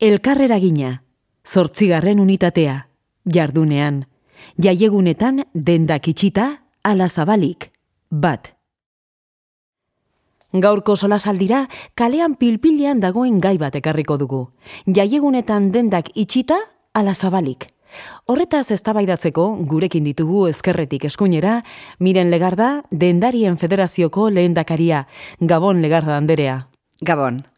Elkarrera gina, zortzigarren unitatea, jardunean, jaiegunetan dendak itxita, ala zabalik, bat. Gaurko solasaldira, kalean pilpilean dagoen gai bat ekarriko dugu. Jaiegunetan dendak itxita, ala zabalik. Horretaz eztabaidatzeko gurekin ditugu ezkerretik eskuinera, miren legarda, dendarien federazioko lehendakaria, Gabon legarda anderea. Gabon.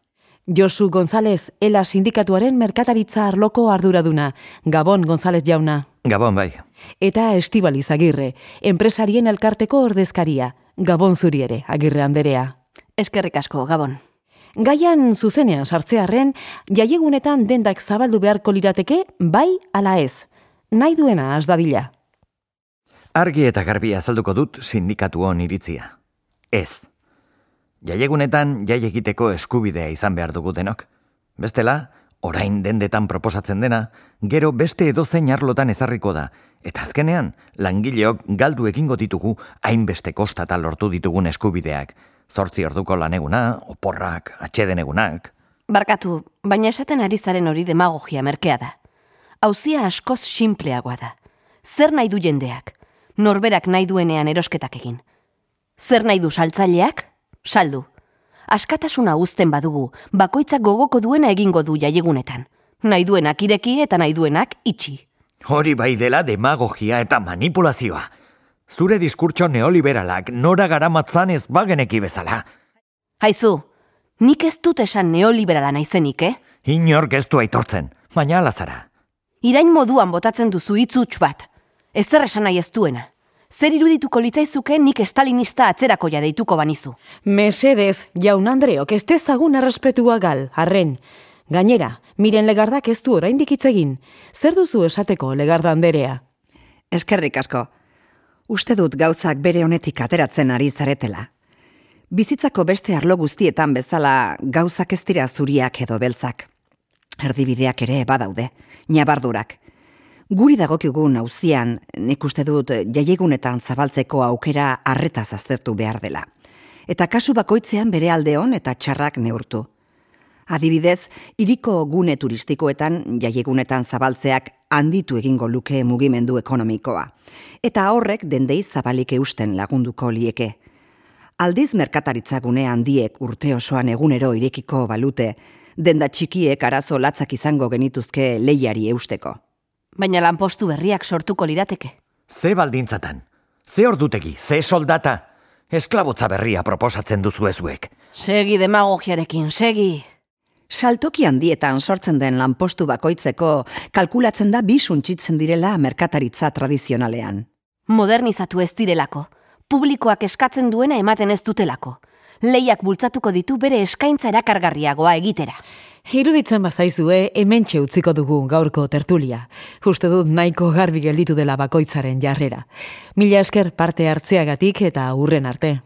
Josu González, ela sindikatuaren merkataritza arloko arduraduna. Gabon González jauna. Gabon bai. Eta Estibaliz Agirre, enpresarien elkarteko ordezkaria. Gabon zuri ere, Agirre anderea. Eskerrik asko, Gabon. Gaian zuzenean sartzearren, jaiegunetan dendak zabaldu beharko lirateke, bai ala ez. Nahi duena az dadila. Argi eta garbi azalduko dut sindikatu hon iritzia. Ez. Jaiegunetan jai egiteko eskubidea izan behar dugu denok. Bestela, orain dendetan proposatzen dena, gero beste edozein arlotan ezarriko da, eta azkenean, langileok galdu egingo ditugu hainbeste kostata lortu ditugun eskubideak. Zortzi orduko laneguna, oporrak, atxeden egunak. Barkatu, baina esaten ari zaren hori demagogia merkea da. Hauzia askoz sinpleagoa da. Zer nahi du jendeak? Norberak nahi duenean erosketak egin. Zer nahi du saltzaileak? Saldu. Askatasuna uzten badugu, bakoitzak gogoko duena egingo du jaiegunetan. Nahi duenak ireki eta nahi duenak itxi. Hori bai dela demagogia eta manipulazioa. Zure diskurtso neoliberalak nora garamatzan ez bageneki bezala. Haizu, nik ez dut esan neoliberala naizenik, eh? Inork ez du aitortzen, baina alazara. Irain moduan botatzen duzu hitz bat. Ezer esan nahi ez duena. Zer irudituko litzaizuke nik estalinista atzerako deituko banizu. Mesedez, jaun Andreok, ez dezagun errespetua gal, arren. Gainera, miren legardak ez du oraindik hitz egin. Zer duzu esateko legarda anderea? Eskerrik asko. Uste dut gauzak bere honetik ateratzen ari zaretela. Bizitzako beste arlo guztietan bezala gauzak ez dira zuriak edo beltzak. Erdibideak ere badaude, nabardurak. Guri dagokigun auzian, nik uste dut jaiegunetan zabaltzeko aukera arretaz aztertu behar dela. Eta kasu bakoitzean bere aldeon eta txarrak neurtu. Adibidez, iriko gune turistikoetan jaiegunetan zabaltzeak handitu egingo luke mugimendu ekonomikoa. Eta horrek dendei zabalik eusten lagunduko lieke. Aldiz merkataritza gune handiek urte osoan egunero irekiko balute, denda txikiek arazo latzak izango genituzke lehiari eusteko. Baina lanpostu berriak sortuko lirateke. Ze baldintzatan? Ze ordutegi? Ze soldata? Esklabotza berria proposatzen duzu ezuek. Segi demagogiarekin, segi. Saltoki handietan sortzen den lanpostu bakoitzeko kalkulatzen da bi suntsitzen direla merkataritza tradizionalean. Modernizatu ez direlako. Publikoak eskatzen duena ematen ez dutelako. Leiak bultzatuko ditu bere eskaintza erakargarriagoa egitera. Iruditzen bazaizue, hemen utziko dugu gaurko tertulia. Uste dut nahiko garbi gelditu dela bakoitzaren jarrera. Mila esker parte hartzeagatik eta urren arte.